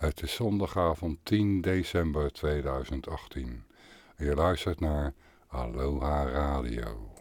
Het is zondagavond 10 december 2018. je luistert naar Aloha Radio.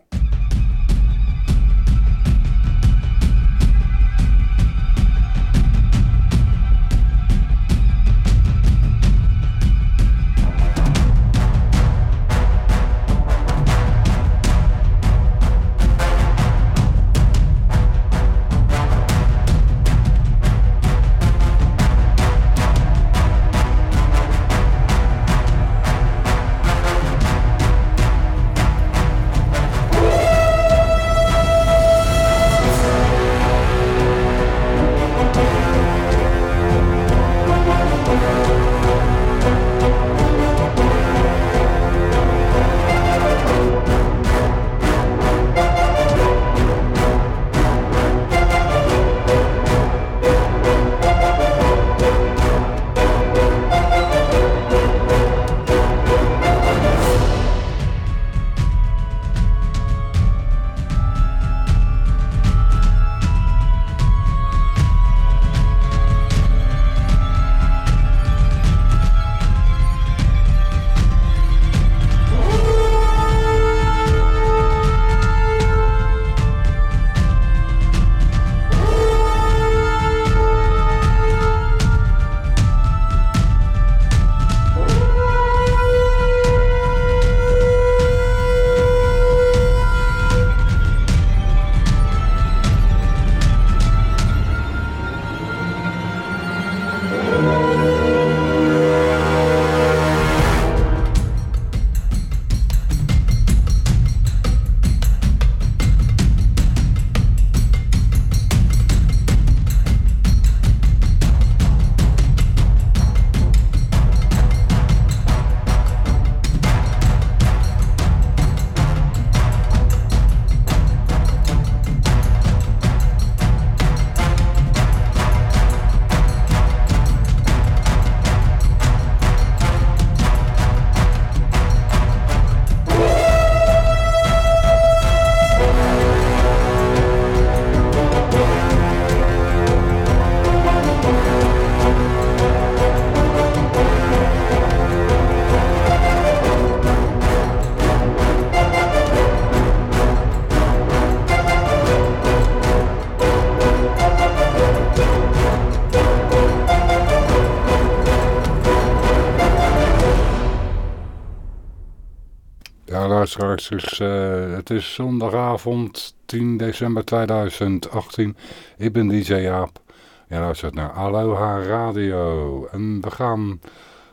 Uh, het is zondagavond 10 december 2018. Ik ben DJ Jaap. Je luistert naar Aloha Radio. En we gaan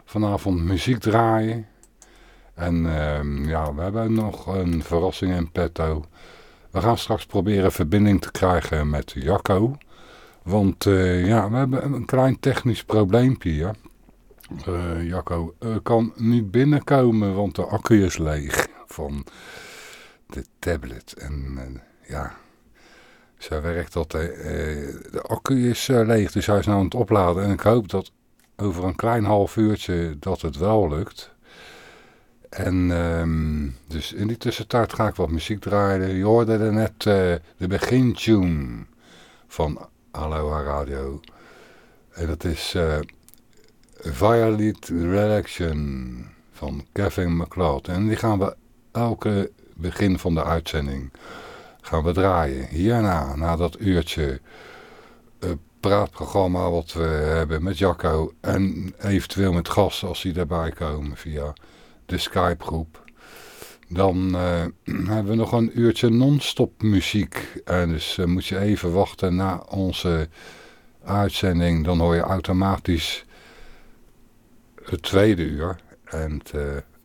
vanavond muziek draaien. En uh, ja, we hebben nog een verrassing in petto. We gaan straks proberen verbinding te krijgen met Jacco. Want uh, ja, we hebben een klein technisch probleempje hier. Uh, Jacco kan niet binnenkomen, want de accu is leeg van de tablet. En uh, ja, zo werkt dat. Uh, de accu is uh, leeg, dus hij is nou aan het opladen. En ik hoop dat over een klein half uurtje dat het wel lukt. En um, dus in die tussentijd ga ik wat muziek draaien. Je hoorde er net de begintune van Aloha Radio. En dat is Violet Relaction van Kevin McLeod. En die gaan we elke begin van de uitzending gaan we draaien. Hierna, na dat uurtje uh, praatprogramma wat we hebben met Jacco en eventueel met gasten als die daarbij komen via de Skype groep. Dan uh, hebben we nog een uurtje non-stop muziek. En dus uh, moet je even wachten na onze uitzending. Dan hoor je automatisch het tweede uur. En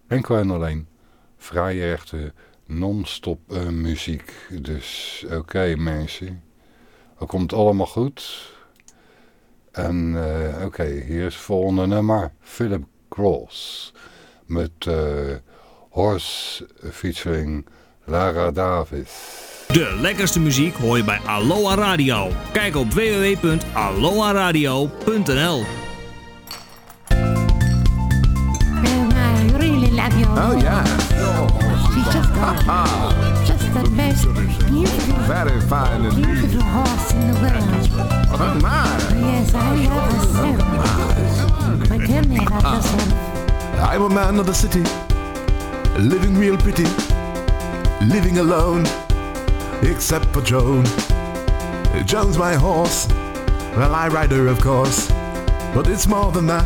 enkel en alleen vrije rechte non-stop uh, muziek. Dus oké mensen, het komt allemaal goed. En uh, oké, hier is het volgende nummer. Philip Cross met uh, Horse featuring Lara Davis. De lekkerste muziek hoor je bij Aloha Radio. Kijk op www.aloha-radio.nl love Oh, yeah. She's just got just the most beautiful, Very fine indeed. beautiful horse in the world. Oh, my. Yes, I love her so oh, much. yourself. Ah. I'm a man of the city, living real pretty, living alone, except for Joan. Joan's my horse, well, I ride her, of course, but it's more than that,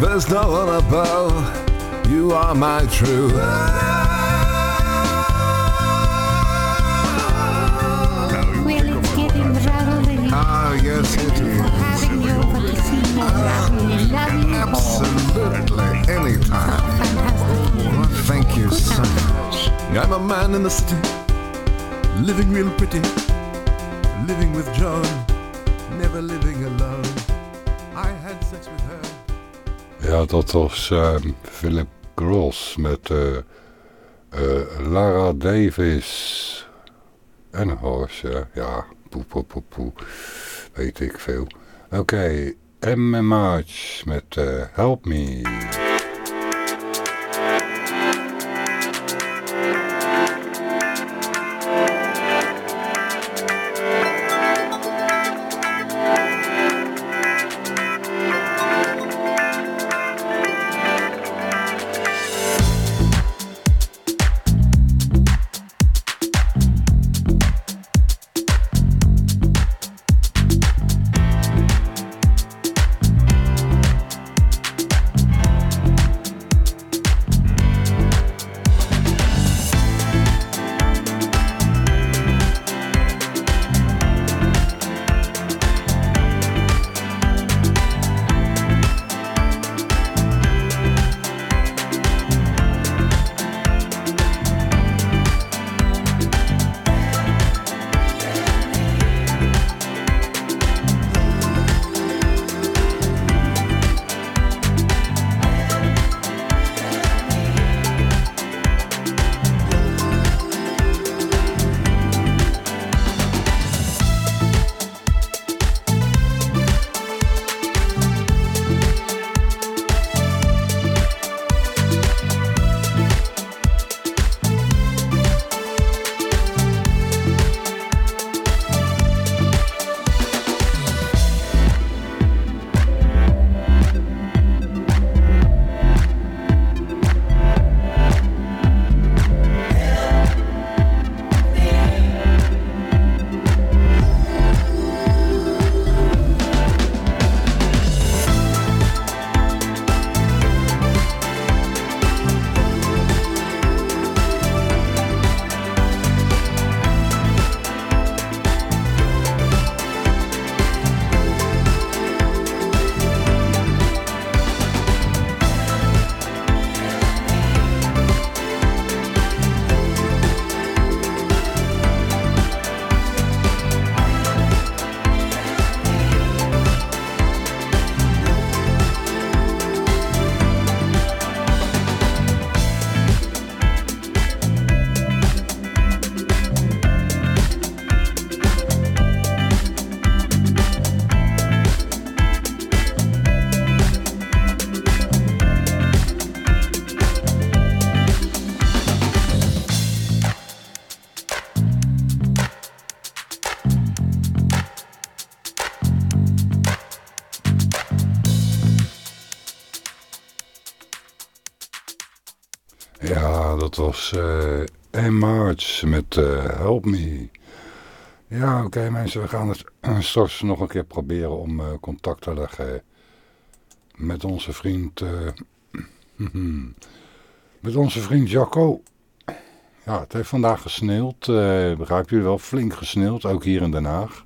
There's no one above. You are my true. Well, it's getting rather. Ah, yes, it is. Having you over to see me lovely, lovely horse. Absolutely. Anytime. Thank you so much. I'm a man in the city, living real pretty, living with Joan, never living alone. Ja, dat was ehm, Philip Gross met eh, eh, Lara Davis. En horse, ja. Poe, poe, poe, poe. Weet ik veel. Oké, March met eh, Help Me. Was eh Anne March met eh, Help Me. Ja, oké mensen, we gaan het eh, straks nog een keer proberen om eh, contact te leggen met onze vriend, eh, met onze vriend Jacco. Ja, het heeft vandaag gesneeuwd, eh begrijp je wel, flink gesneeuwd, ook hier in Den Haag.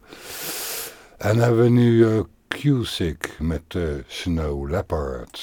En hebben we nu eh Cusick met eh, Snow Leopard.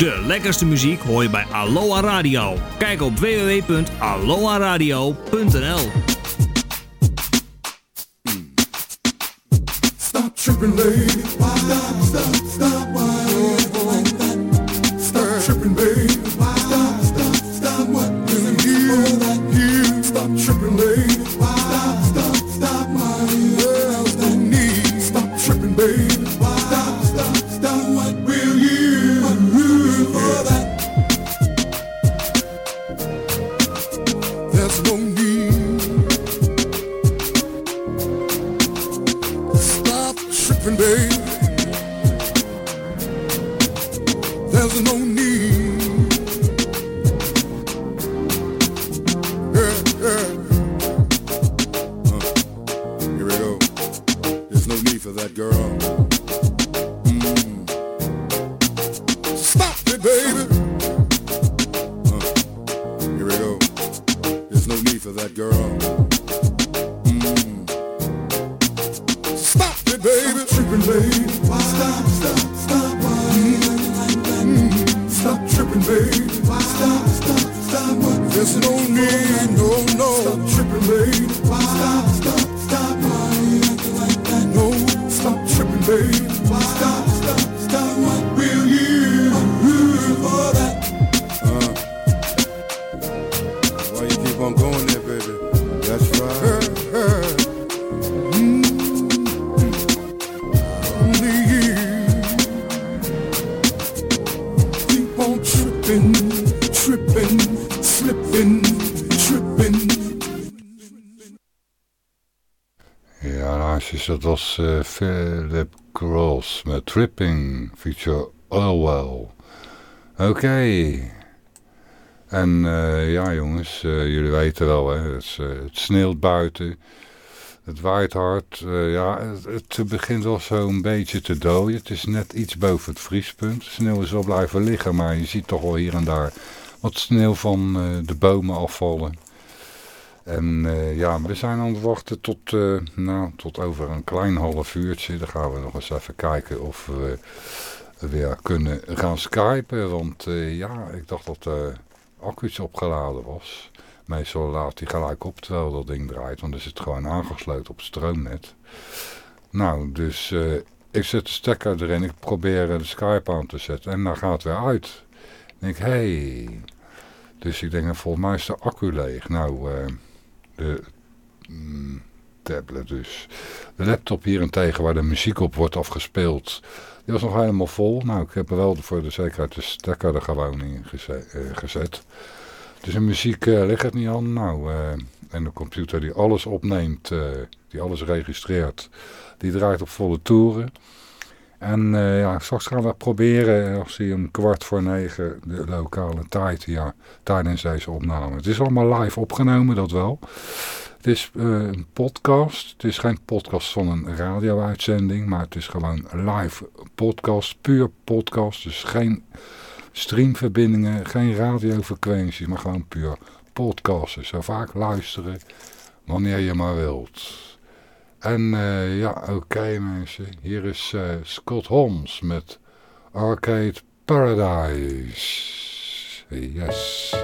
De lekkerste muziek hoor je bij Aloha Radio. Kijk op stop, Stop, stop, stop. What will you do for that? Why you keep on going there, baby? That's right. Tripping, tripping, slipping, tripping. Eh, Philip Met Tripping, feature Orwell. Oké. En eh, ja jongens, eh, jullie weten wel, hè, het, eh, het sneeuwt buiten. Het waait hard. ja, het, het begint wel zo'n beetje te dooien. Het is net iets boven het vriespunt. Sneeuw is wel blijven liggen, maar je ziet toch wel hier en daar wat sneeuw van de bomen afvallen. En eh, ja, we zijn aan het wachten tot, eh, nou, tot over een klein half uurtje. Dan gaan we nog eens even kijken of we weer kunnen gaan skypen. Want eh, ja, ik dacht dat de accu's opgeladen was. Meestal laat hij gelijk op terwijl dat ding draait. Want er zit gewoon aangesloten op het stroomnet. Nou, dus ik zet de stekker erin. Ik probeer de Skype aan te zetten. En dan gaat het weer uit. Ik denk, hé... Hey. Dus ik denk, nou, volgens mij is de accu leeg. Nou, de mm, tablet dus. De laptop hierentegen waar de muziek op wordt afgespeeld. Die was nog helemaal vol. Nou, ik heb er wel voor de zekerheid de stekker er gewoon in eh, gezet. Dus de muziek eh, ligt het niet aan. Nou, eh, en de computer die alles opneemt, die alles registreert, die draait op volle toeren. En eh, ja, straks gaan we proberen, als hij een kwart voor negen, de lokale tijd, ja, tijdens deze opname. Het is allemaal live opgenomen, dat wel. Het is eh, een podcast. Het is geen podcast van een radio-uitzending, maar het is gewoon live podcast, puur podcast. Dus geen streamverbindingen, geen radiofrequenties, maar gewoon puur podcasten. Zo vaak luisteren, wanneer je maar wilt. En eh, ja, oké mensen, hier is eh, Scott Holmes met Arcade Paradise. Yes.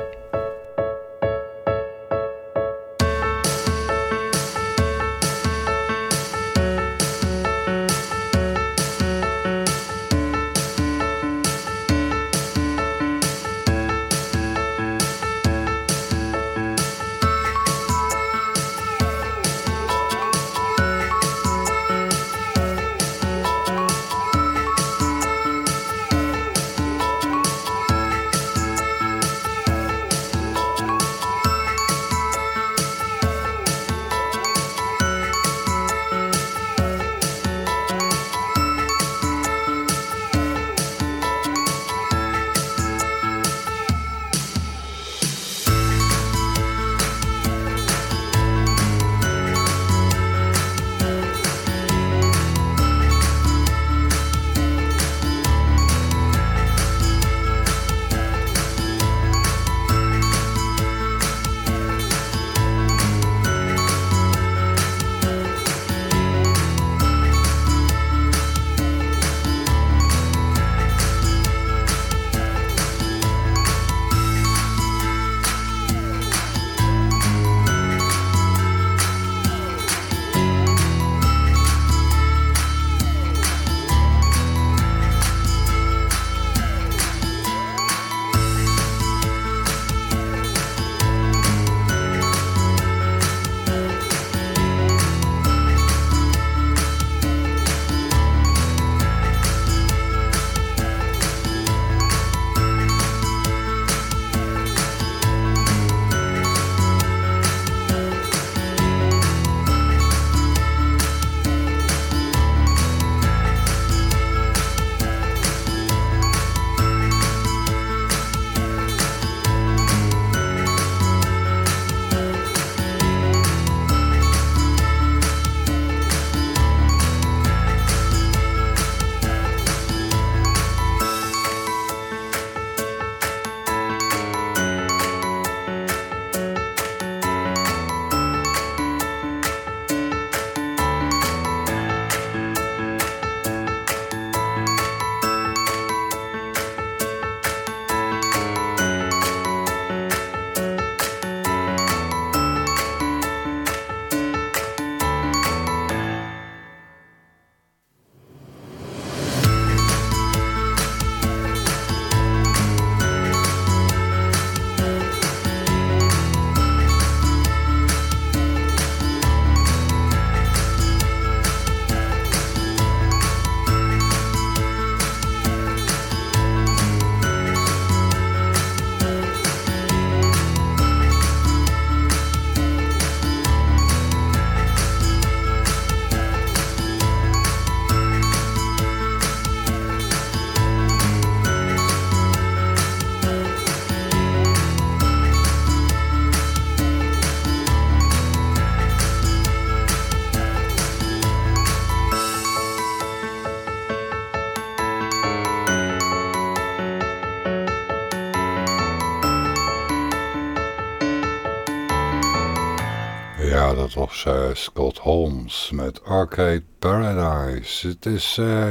Ja, dat was uh, Scott Holmes met Arcade Paradise. Het is uh,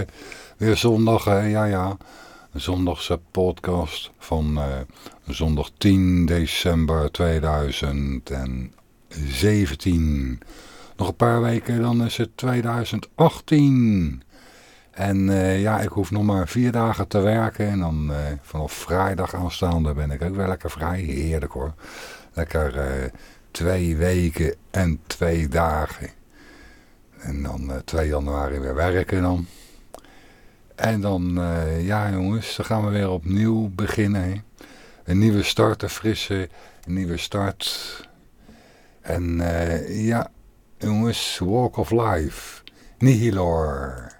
weer zondag, hè? ja ja. Zondagse podcast van uh, zondag 10 december 2017. Nog een paar weken, dan is het 2018. En ja, ik hoef nog maar vier dagen te werken. En dan vanaf vrijdag aanstaande ben ik ook wel lekker vrij. Heerlijk hoor. Lekker twee weken en twee dagen. En dan 2 januari weer werken dan. En dan, ja jongens, dan gaan we weer opnieuw beginnen. Hè. Een nieuwe start, een frisse, een nieuwe start. En ja, jongens, Walk of Life. Nihilor.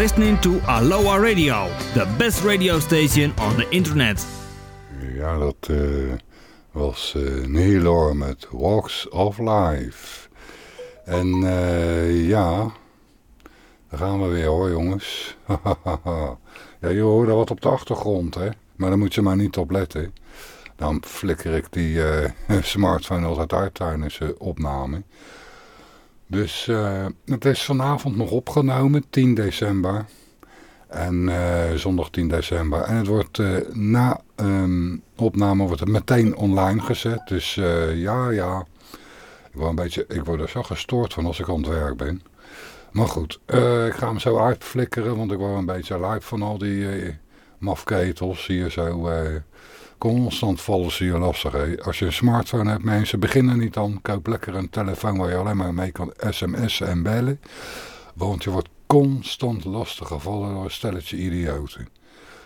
Listening to Aloha Radio, the best radio station on the internet. Ja, dat uh, was uh, met Walks of Life. En uh, ja, daar gaan we weer hoor jongens. ja, je hoorde wat op de achtergrond hè. Maar daar moet je maar niet op letten. Dan flikker ik die smartphone altijd uit tijdens de opname. Dus uh, het is vanavond nog opgenomen, 10 december. En uh, zondag 10 december. En het wordt uh, na um, opname wordt het meteen online gezet. Dus ja, ja. Ik word, een beetje, ik word er zo gestoord van als ik aan het werk ben. Maar goed, ik ga hem zo uitflikkeren. Want ik word een beetje lijp van al die mafketels hier zo Constant vallen ze je lastig. Als je een smartphone hebt, mensen, beginnen niet dan. Koop lekker een telefoon waar je alleen maar mee kan sms'en en bellen. Want je wordt constant lastig gevallen door een stelletje idioten.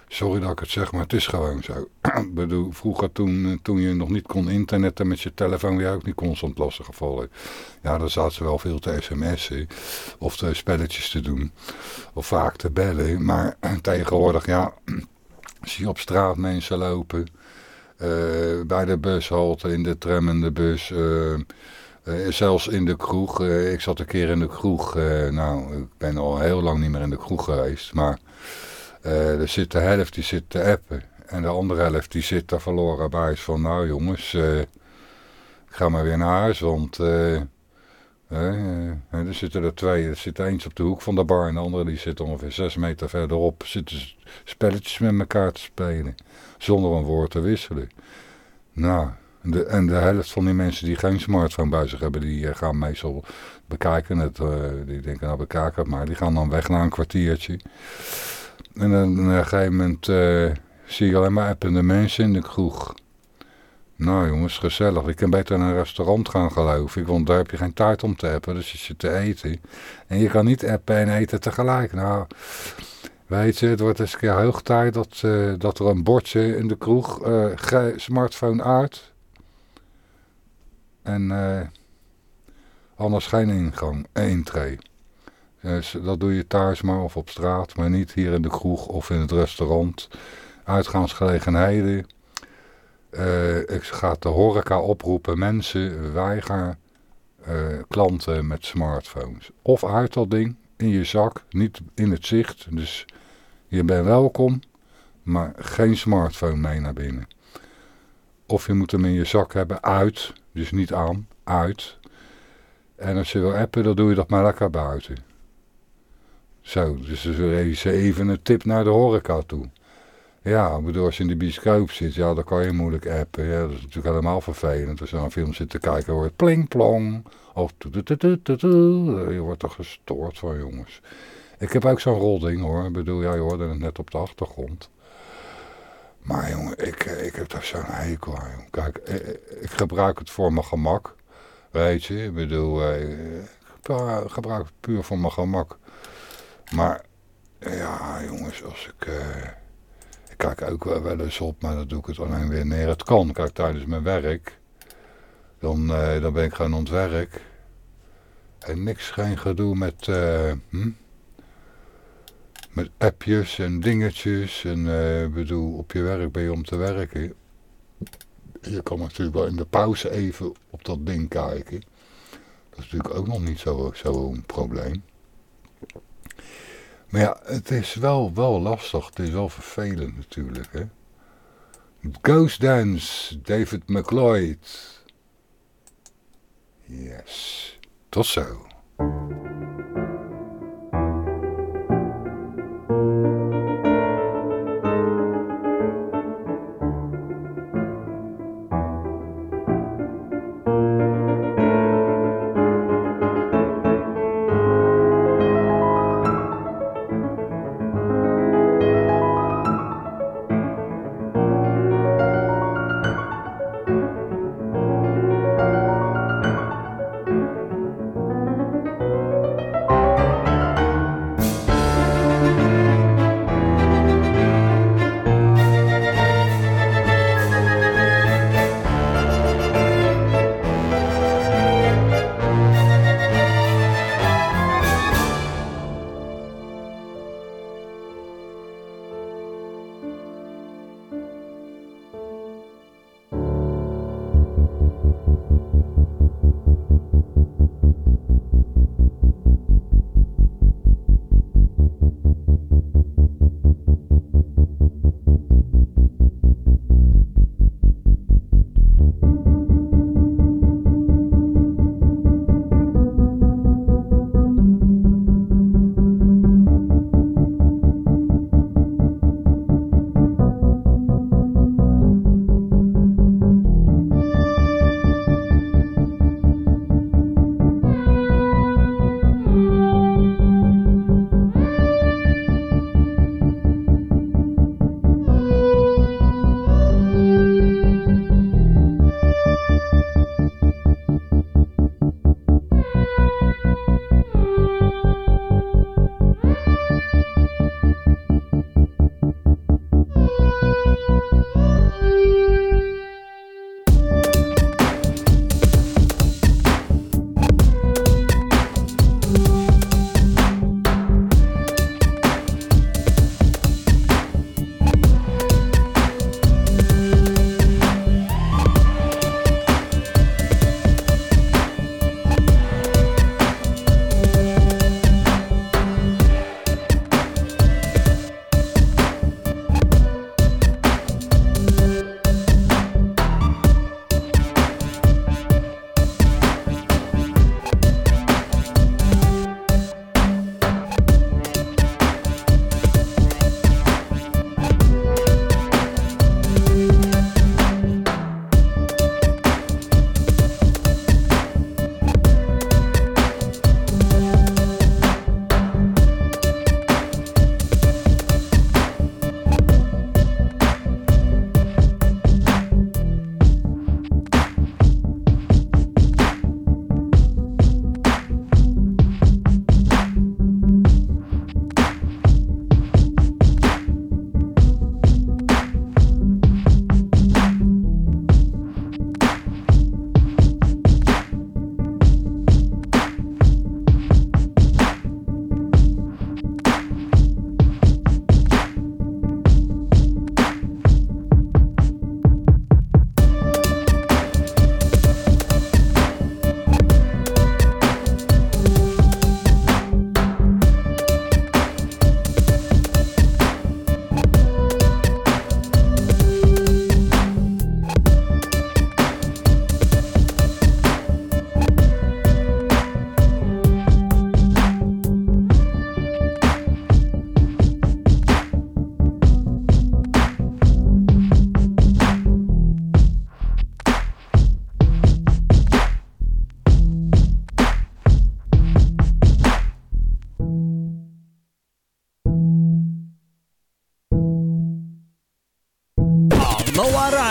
Sorry dat ik het zeg, maar het is gewoon zo. bedoel, vroeger toen, toen je nog niet kon internetten met je telefoon, je ook niet constant lastig gevallen. Ja, dan zaten ze wel veel te sms'en of te spelletjes te doen. Of vaak te bellen. Maar tegenwoordig, ja, zie je op straat mensen lopen eh, bij de bushalte, in de tram en de bus. Eh, eh, zelfs in de kroeg. ik zat een keer in de kroeg. nou, ik ben al heel lang niet meer in de kroeg geweest. Maar er zit de helft die zit te appen. En de andere helft die zit daar verloren bij. Van nou jongens, ik ga maar weer naar huis. Want er zitten er twee. Er zit eentje op de hoek van de bar. En de andere die zit ongeveer zes meter verderop. Zitten spelletjes met elkaar te spelen zonder een woord te wisselen. Nou, de, en de helft van die mensen die geen smartphone bij zich hebben, die uh, gaan meestal bekijken. Het, uh, die denken, nou bekijk het maar. Die gaan dan weg na een kwartiertje. En dan op een gegeven moment uh, zie je alleen maar appende mensen in de kroeg. Nou jongens, gezellig. Ik kan beter naar een restaurant gaan geloof ik. Want daar heb je geen tijd om te appen. Dus je zit te eten. En je kan niet appen en eten tegelijk. Nou, Weet je, het wordt eens een keer hoog tijd dat, uh, dat er een bordje in de kroeg, uh, smartphone uit. En uh, anders geen ingang, entree. Dus dat doe je thuis maar of op straat, maar niet hier in de kroeg of in het restaurant. Uitgaansgelegenheden. ik ga de horeca oproepen, mensen weiger klanten met smartphones. Of uit dat ding, in je zak, niet in het zicht. Dus je bent welkom, maar geen smartphone mee naar binnen. Of je moet hem in je zak hebben, uit, dus niet aan, uit. En als je wil appen, dan doe je dat maar lekker buiten. Zo, dus dat is even een tip naar de horeca toe. Ja, ik bedoel, als je in de bioscoop zit, ja, dan kan je moeilijk appen. Ja, dat is natuurlijk helemaal vervelend. Als je naar een film zit te kijken, hoort pling plong. Of je wordt er gestoord van, jongens. Ik heb ook zo'n rolding hoor. Ik bedoel, jij hoorde het net op de achtergrond. Maar jongen, ik, ik heb daar zo'n hekel aan. Kijk, ik, gebruik het voor mijn gemak. Weet je, ik bedoel, ik gebruik het puur voor mijn gemak. Maar, ja jongens, als ik... ik kijk ook wel, eens op, maar dan doe ik het alleen weer neer. Het kan, kijk, tijdens mijn werk. Dan, dan ben ik gewoon aan het werk. En niks, geen gedoe met... hm? met appjes en dingetjes. En uh, bedoel, op je werk ben je om te werken. Je kan natuurlijk wel in de pauze even op dat ding kijken. Dat is natuurlijk ook nog niet zo'n zo probleem. Maar ja, het is wel, wel lastig. Het is wel vervelend natuurlijk. Hè? Ghost Dance, David McLeod. Yes. Tot zo.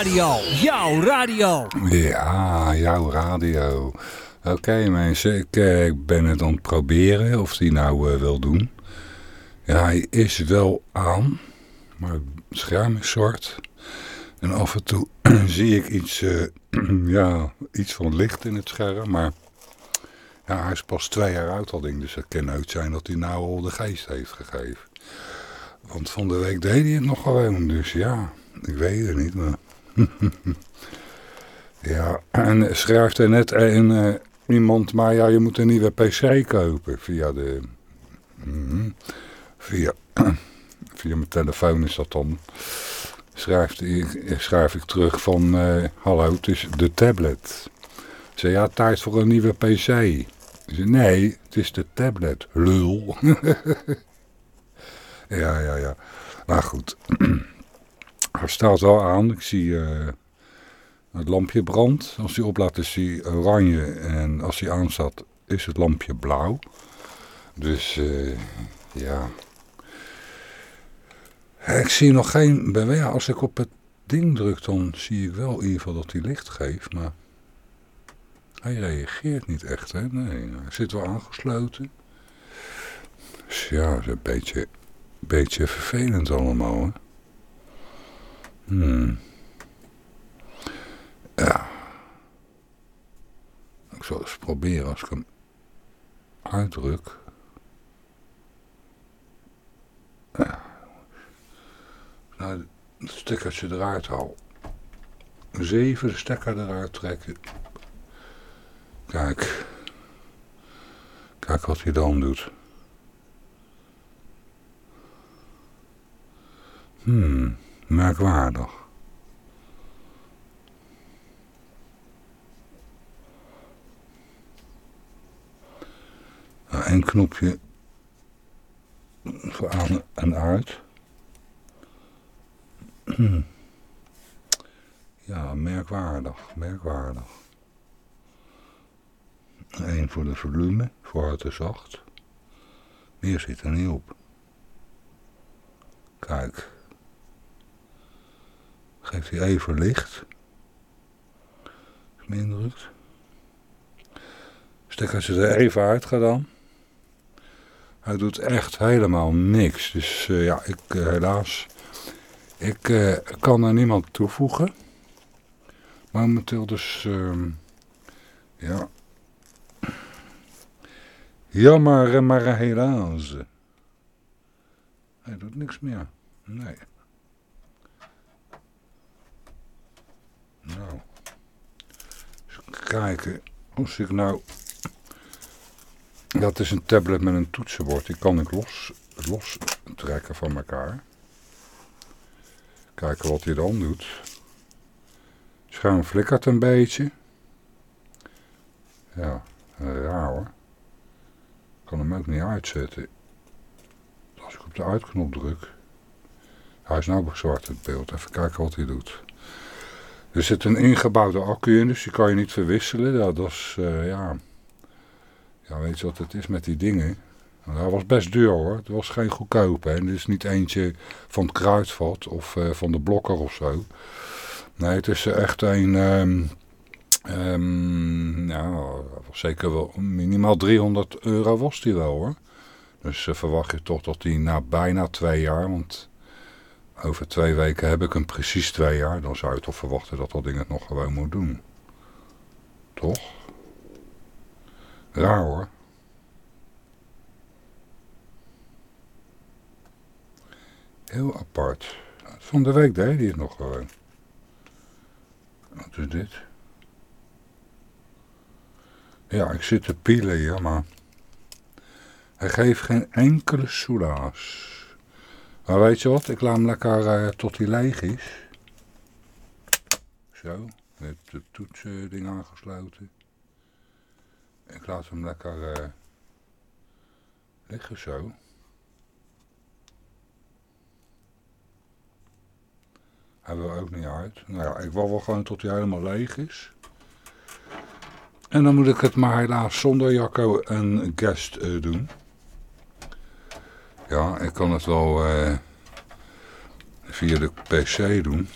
Radio. Jouw radio. Ja, jouw radio. Oké mensen, ik, eh, ik ben het aan het proberen of die nou uh, wil doen. Ja, hij is wel aan, maar het scherm is zwart. En af en toe zie ik iets, uh, ja, iets van licht in het scherm, maar ja, hij is pas twee jaar oud al ding, dus het kan uit zijn dat hij nou al de geest heeft gegeven. Want van de week deed hij het nog gewoon, dus ja, ik weet het niet, maar... ja, en schrijft er net een, uh, iemand, maar ja, je moet een nieuwe pc kopen via de... Mm, via, via mijn telefoon is dat dan. Schrijft, schrijf ik terug van, uh, hallo, het is de tablet. Zei, ja, tijd voor een nieuwe pc. Nee, het is de tablet, lul. ja, ja, ja. Maar goed. Hij staat wel aan. Ik zie uh, het lampje brandt. Als hij oplaat is hij oranje. En als hij aanstaat is het lampje blauw. Dus uh, ja. Ik zie nog geen beweging. Als ik op het ding druk dan zie ik wel in ieder geval dat hij licht geeft. Maar hij reageert niet echt. Hè? Nee, hij zit wel aangesloten. Dus ja, is een beetje, beetje vervelend allemaal. Hè? Hmm. Ja. Ik zal eens proberen als ik hem uitdruk. Ja. Nou, het stekkertje eruit haal. Zeven de stekker eruit trekken. Kijk. Kijk wat hij dan doet. Hmm, merkwaardig. Een knopje voor aan en uit. Ja, merkwaardig, merkwaardig. Eén voor de volume, voor en zacht. Meer zit er niet op. Kijk. Geeft hij even licht. Is me indrukt. Stekker ze er even uit gedaan. Hij doet echt helemaal niks. Dus uh, ja, ik uh, helaas... Ik uh, kan er niemand toevoegen. Momenteel dus... ja... Jammer, maar helaas. Hij doet niks meer. Nee. Nou. Eens kijken. Als ik nou... Dat is een tablet met een toetsenbord. Die kan ik los, los trekken van elkaar. Kijken wat hij dan doet. Schuim flikkert een beetje. Ja, raar hoor. Ik kan hem ook niet uitzetten. Als ik op de uitknop druk. Hij is nou zwart het beeld. Even kijken wat hij doet. Er zit een ingebouwde accu in, dus die kan je niet verwisselen. Dat is, uh, ja... Ja, weet je wat het is met die dingen? Nou, dat was best duur hoor. Het was geen goedkoop. Hè. Het is niet eentje van het kruidvat of uh, van de blokker of zo. Nee, het is echt een... Um, nou, zeker wel minimaal 300 euro was die wel hoor. Dus uh, verwacht je toch dat die na bijna twee jaar... Want over twee weken heb ik hem precies twee jaar. Dan zou je toch verwachten dat dat ding het nog gewoon moet doen. Toch? Raar hoor. Heel apart. Van de week deed hij het nog gewoon. Wat is dit? Ja, ik zit te pielen hier, maar... Hij geeft geen enkele soelaas. Maar weet je wat, ik laat hem lekker uh, tot hij leeg is. Zo, met het toetsding aangesloten. Ik laat hem lekker uh, liggen zo. Hij wil ook niet uit. Nou ja, ik wil wel gewoon tot hij helemaal leeg is. En dan moet ik het maar helaas zonder Jacco en Guest doen. Ja, ik kan het wel uh, via de pc doen.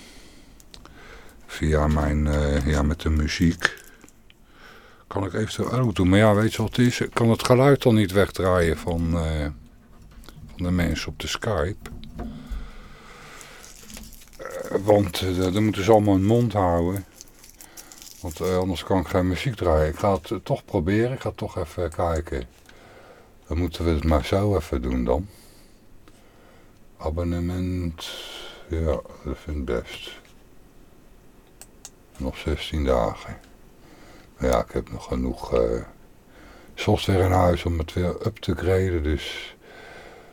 via mijn, eh, ja, met de muziek. Kan ik eventueel ook doen. Maar ja, weet je wat het is? Ik kan het geluid dan niet wegdraaien van, eh, van de mensen op de Skype. Eh, want dan moeten ze allemaal hun mond houden. Want anders kan ik geen muziek draaien. Ik ga het toch proberen. Ik ga toch even kijken. Dan moeten we het maar zo even doen dan. Abonnement. Ja, dat vind ik best. Nog 16 dagen. Ja, ik heb nog genoeg uh, software in huis om het weer up te graden. Dus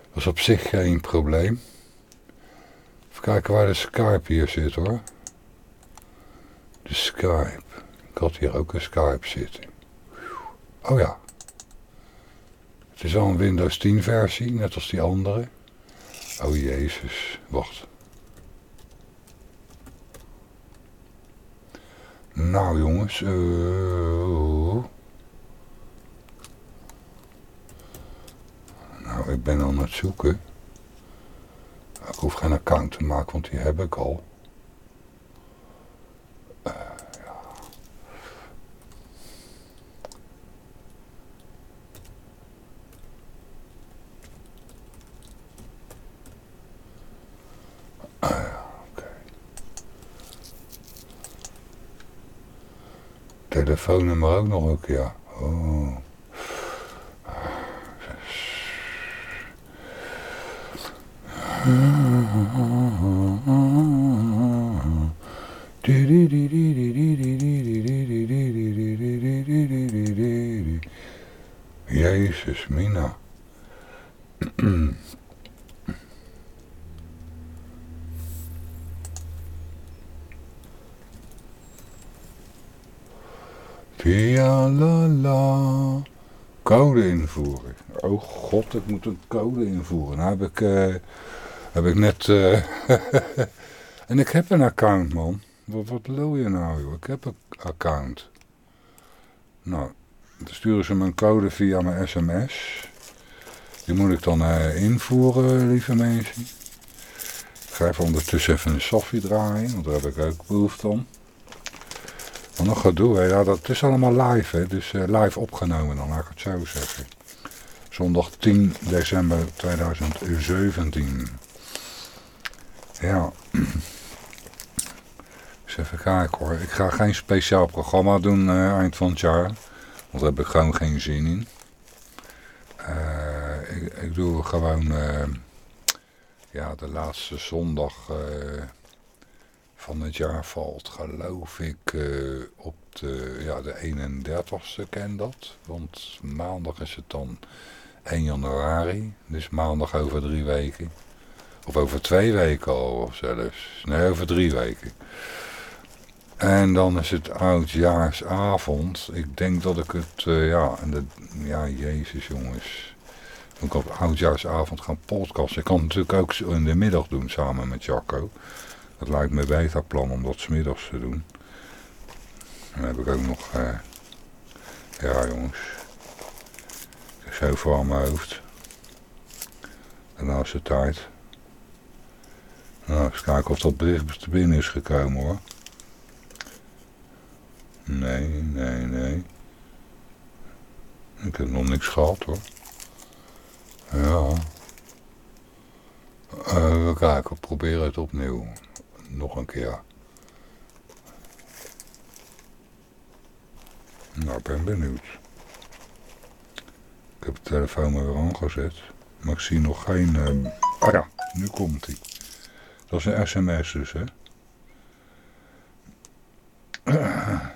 dat is op zich geen probleem. Even kijken waar de Skype hier zit hoor. De Skype. Ik had hier ook een Skype zitten. Oh ja. Het is al een Windows 10 versie, net als die andere. Oh jezus, wacht. Nou jongens, uh... nou ik ben aan het zoeken. Ik hoef geen account te maken, want die heb ik al. Telefoonnummer ook nog een keer. Oh. Heb ik, uh, heb ik net... Uh, en ik heb een account, man. Wat, wat je nou, joh? Ik heb een account. Nou, dan sturen ze mijn code via mijn sms. Die moet ik dan uh, invoeren, lieve mensen. Ik ga even ondertussen even een softje draaien, want daar heb ik ook behoefte aan. Wat nog gedoe, hè? Ja, dat is allemaal live, hè? dus live opgenomen dan, laat ik het zo zeggen. Zondag 10 december 2017. Ja. Eens even kijken hoor. Ik ga geen speciaal programma doen uh, eind van het jaar. Want daar heb ik gewoon geen zin in. Uh, ik, ik, doe gewoon ja, de laatste zondag van het jaar valt, geloof ik, op de, ja, de 31ste ken dat. Want maandag is het dan 1 januari, dus maandag over drie weken. Of over twee weken al zelfs. Nee, over drie weken. En dan is het oudjaarsavond. Ik denk dat ik het, uh, ja, en de, ja, jezus jongens. Ik op oudjaarsavond gaan podcasten. Ik kan het natuurlijk ook in de middag doen samen met Jacco. Dat lijkt me beter plan om dat smiddags te doen. Dan heb ik ook nog... Uh, ja jongens. Zo voor mijn hoofd. De laatste tijd. Nou, eens kijken of dat bericht te binnen is gekomen hoor. Nee, nee, nee. Ik heb nog niks gehad hoor. Ja. Uh, we kijken, proberen het opnieuw nog een keer. Nou, ik ben benieuwd. Ik heb de telefoon maar weer aangezet. Maar ik zie nog geen... Uh... Ah ja, nu komt hij. Dat is een sms dus, hè.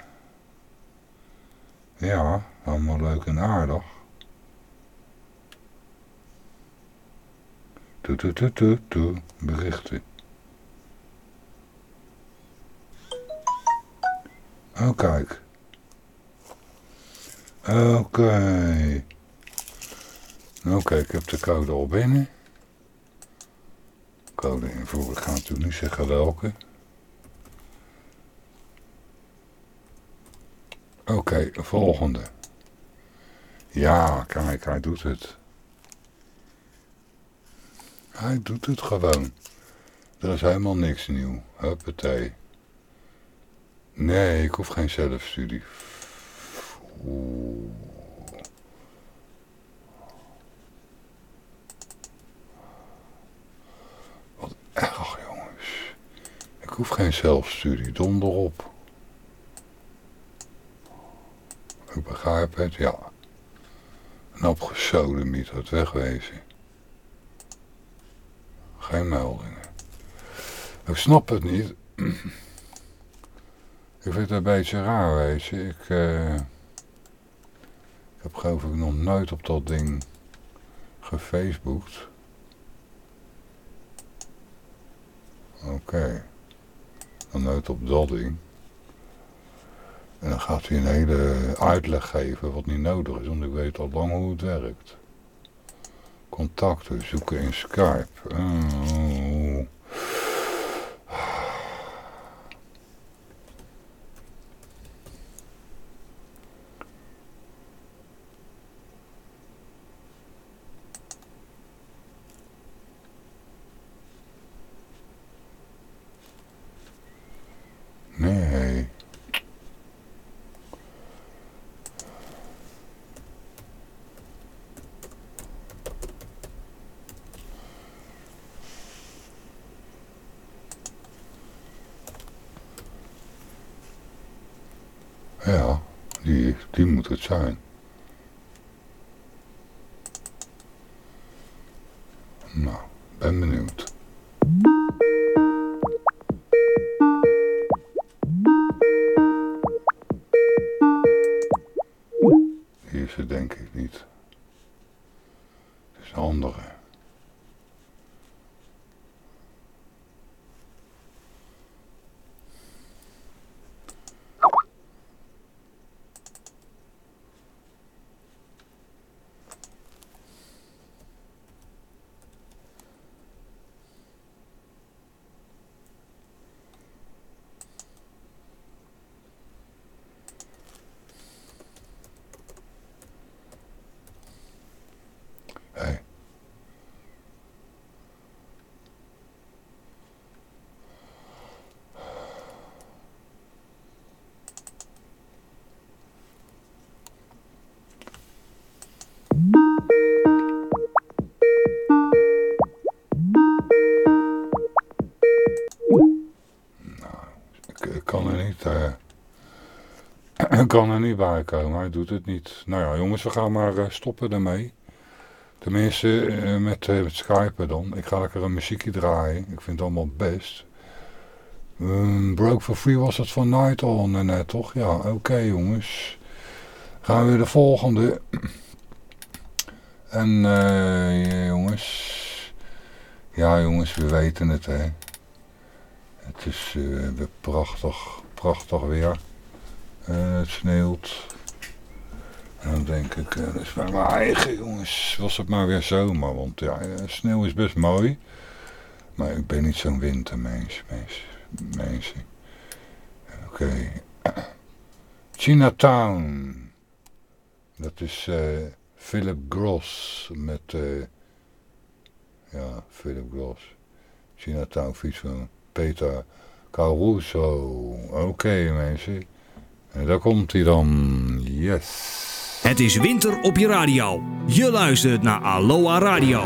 Ja, allemaal leuk en aardig. Toe, toe, toe, toe. Berichten. Oh, kijk. Oké. Okay. Oké, okay, ik heb de code al binnen. Code invoeren. Ik ga natuurlijk niet zeggen welke. Oké, volgende. Ja, kijk, hij doet het. Hij doet het gewoon. Er is helemaal niks nieuw. Huppatee. Nee, ik hoef geen zelfstudie. Oeh. Erg, jongens. Ik hoef geen zelfstudie, donder op. Ik begrijp het, ja. Een opgesodemiet het wegwezen. Geen meldingen. Ik snap het niet. Ik vind het een beetje raar, weet je. Ik, eh, ik heb geloof ik nog nooit op dat ding gefaceboekt. Oké. Nog nooit op dat ding. En dan gaat hij een hele uitleg geven wat niet nodig is, want ik weet al lang hoe het werkt. Contacten zoeken in Skype. Oh. Nee. Ja, die, die moet het zijn. Nou, ben benieuwd. Die is het denk ik niet. Het is een andere. Kan er niet bij komen, hij doet het niet. Nou ja, jongens, we gaan maar eh, stoppen daarmee. Tenminste, eh, met, eh, met Skype dan. Ik ga lekker een muziekje draaien. Ik vind het allemaal best. Um, Broke for Free was het van Night On eh, net, toch? Ja, oké jongens. Gaan we de volgende. En jongens. Ja jongens, we weten het hè. Het is weer prachtig, prachtig weer. Eh, het sneeuwt. En dan denk ik, eh, dat is bij mijn eigen jongens, was het maar weer zomer. Want ja, eh, sneeuw is best mooi. Maar ik ben niet zo'n wintermens, mens, mensen. Oké. Chinatown. Dat is eh, Philip Gross met, eh, ja, Philip Gross. Chinatown fiets van Peter Caruso. Oké mensen. En daar komt hij dan. Yes. Het is winter op je radio. Je luistert naar Aloha Radio.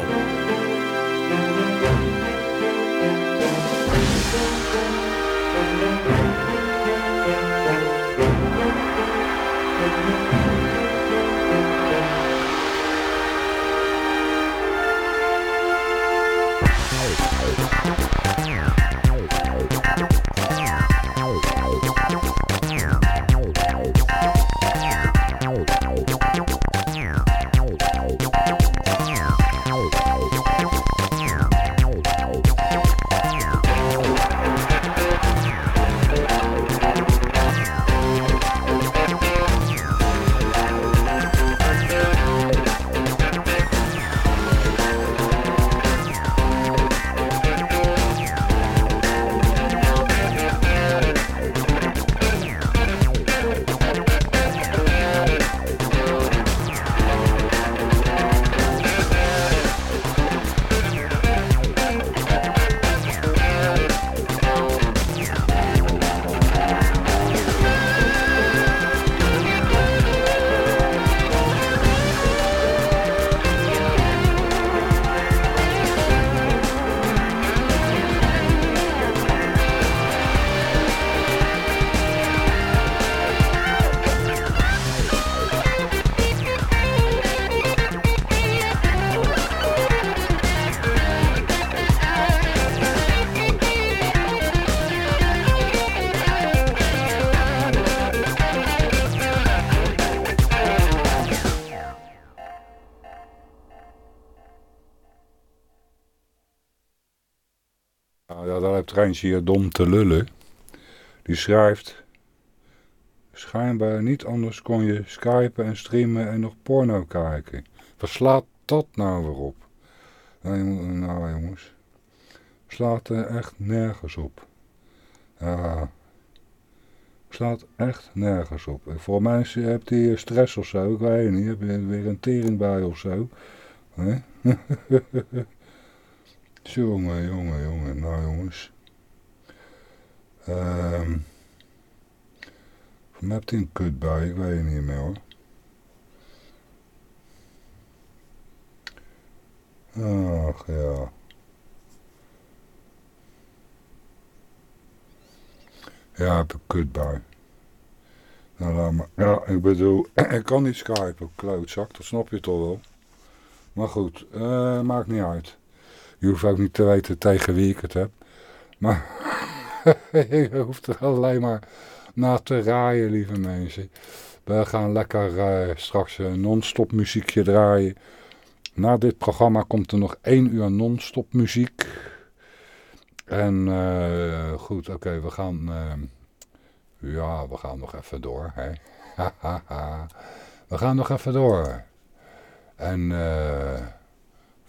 Eentje hier dom te lullen. Die schrijft... Schijnbaar niet anders kon je skypen en streamen en nog porno kijken. Wat slaat dat nou weer op? Nou, nou jongens. Slaat er echt nergens op. Ja. Slaat echt nergens op. Voor mij hebt hij stress of zo. Ik weet niet. Heb je weer een tering bij of zo. Jongen, jongen, jongen. Nou jongens. Ehm voor mij hij een kut bij. Ik weet het niet meer hoor. Ach ja. Ja, heb een kut bij. Nou, laat maar. Ja, ik bedoel, ik kan niet skypen, klootzak, dat snap je toch wel. Maar goed, eh, maakt niet uit. Je hoeft ook niet te weten tegen wie ik het heb. Maar je hoeft er alleen maar naar te raaien, lieve mensen. We gaan lekker eh, straks een non-stop muziekje draaien. Na dit programma komt er nog één uur non-stop muziek. En eh, goed, oké, we gaan... eh, ja, we gaan nog even door. Hè? we gaan nog even door. En eh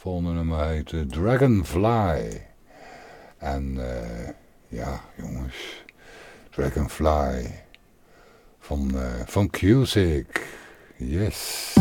volgende nummer heet Dragonfly. En eh, ja, jongens. Dragonfly. Van, eh van Cusick. Yes.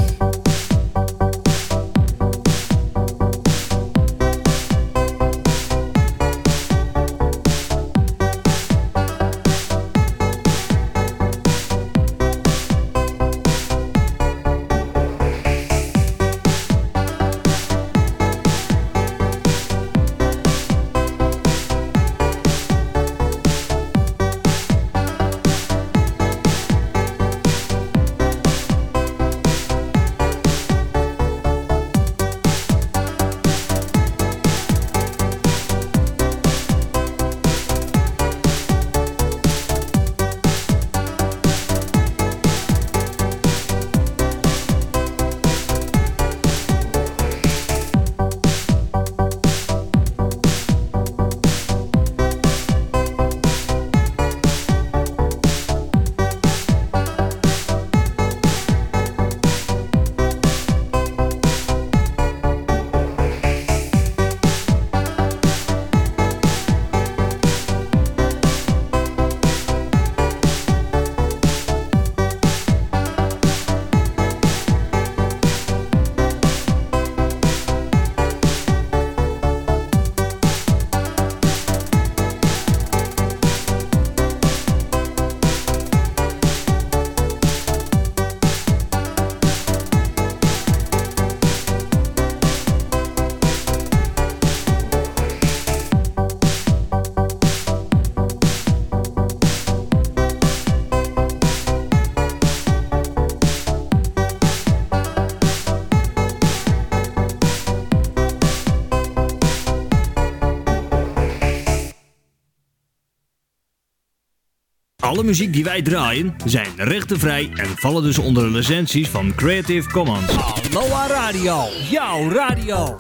Alle muziek die wij draaien zijn rechtenvrij en vallen dus onder de licenties van Creative Commons. Aloha Radio, jouw radio.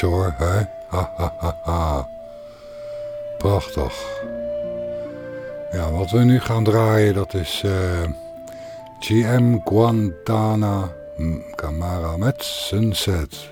Hoor, hè? Prachtig. Ja, wat we nu gaan draaien, dat is eh, GM Guantana Camara met Sunset.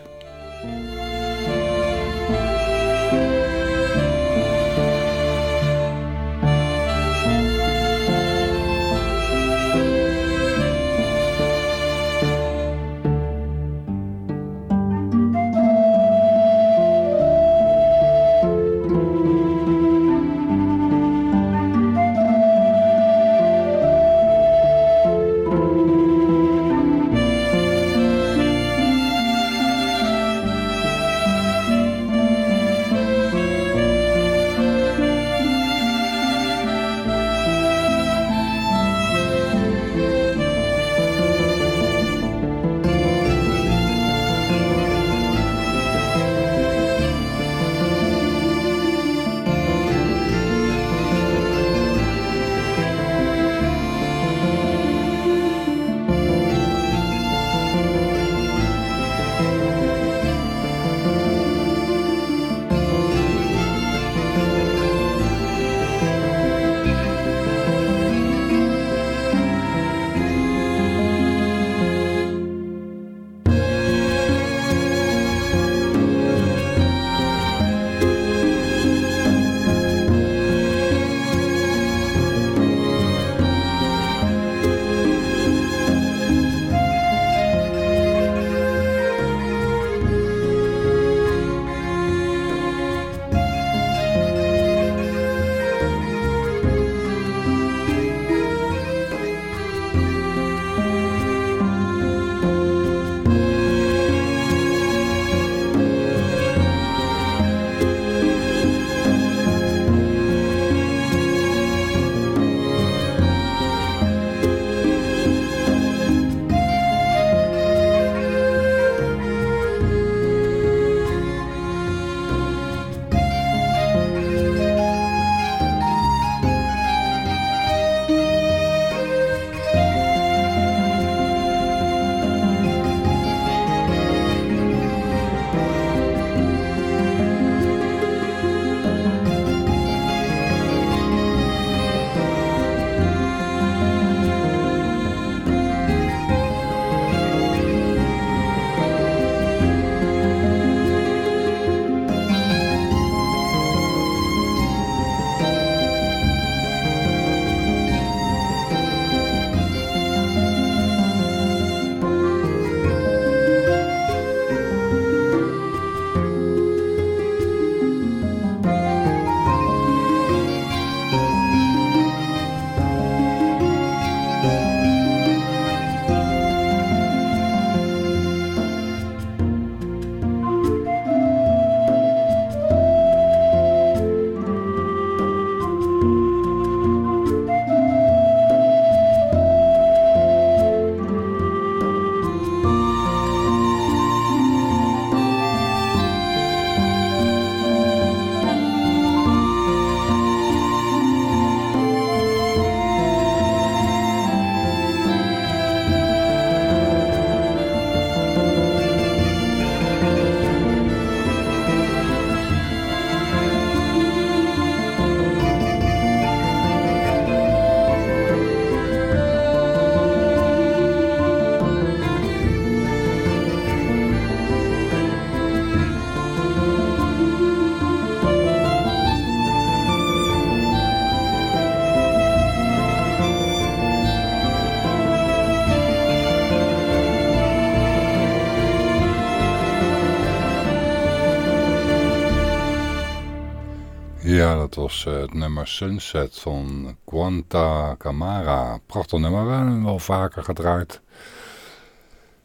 Dat was eh, het nummer Sunset van Quanta Camara. Prachtig nummer, we hebben hem wel vaker gedraaid.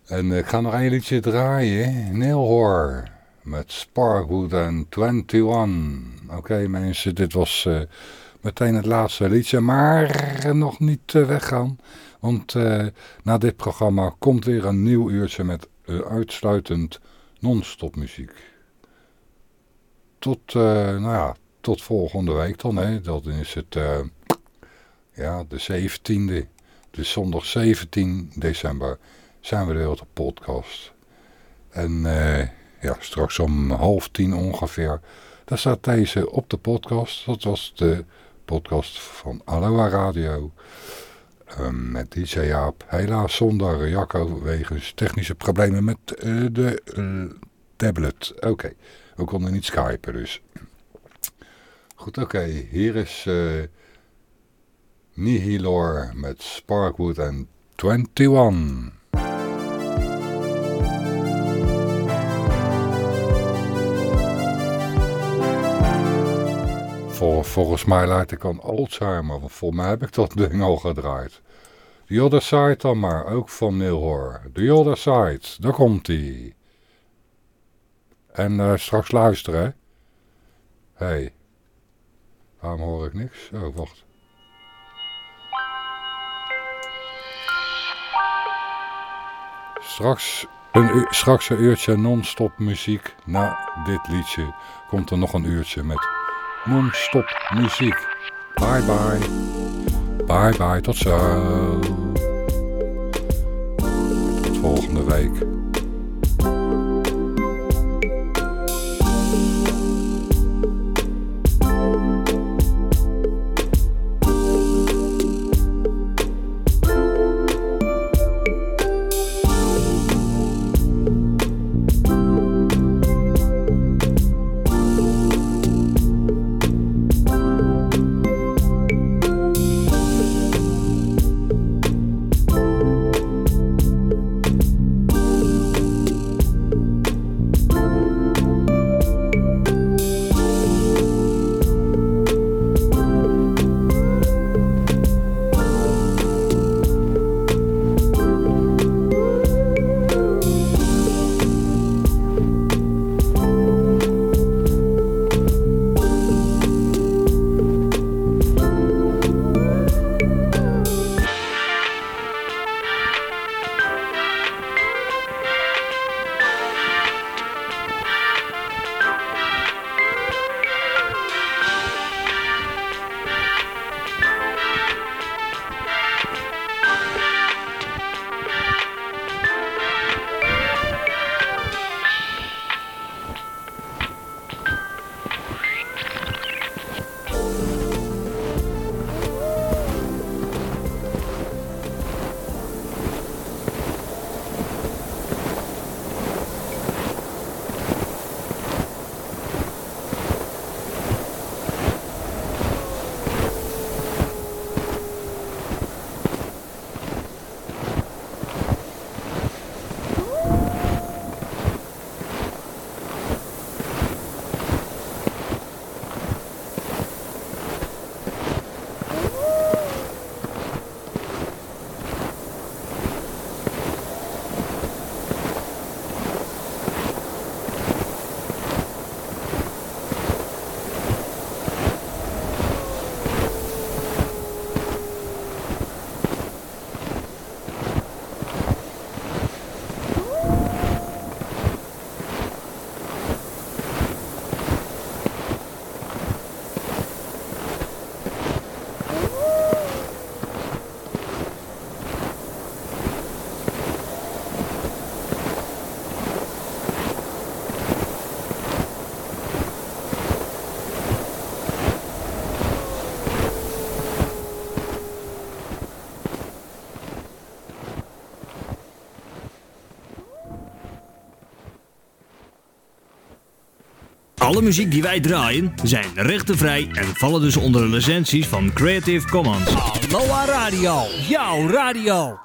En ik ga nog een liedje draaien. Neilhoor met Sparkwood en 21. Oké mensen, dit was uh, meteen het laatste liedje. Maar nog niet uh, weggaan. Want na dit programma komt weer een nieuw uurtje met uitsluitend non-stop muziek. Tot, nou ja, tot volgende week dan. Hè. Dan is het ja, de 17e. Dus zondag 17 december zijn we weer op de podcast. En uh, ja, straks om half tien ongeveer, daar staat deze op de podcast. Dat was de podcast van Aloha Radio. Um, met DJ Jaap. Helaas zonder Jacco wegens technische problemen met uh, de tablet. Oké, we konden niet skypen dus. Goed, oké. Hier is Nihilor met Sparkwood en 21. Vol, volgens mij lijkt ik aan Alzheimer, want volgens mij heb ik dat ding al gedraaid. The Other Side dan maar, ook van Neil Hoor. The Other Side, daar komt hij. En uh, straks luisteren, hè. hey. Waarom hoor ik niks? Oh, wacht. Straks een, straks een uurtje non-stop muziek. Na dit liedje komt er nog een uurtje met non-stop muziek. Bye bye. Bye bye, tot zo. Tot volgende week. Alle muziek die wij draaien zijn rechtenvrij en vallen dus onder de licenties van Creative Commons. Aloha Radio, jouw radio.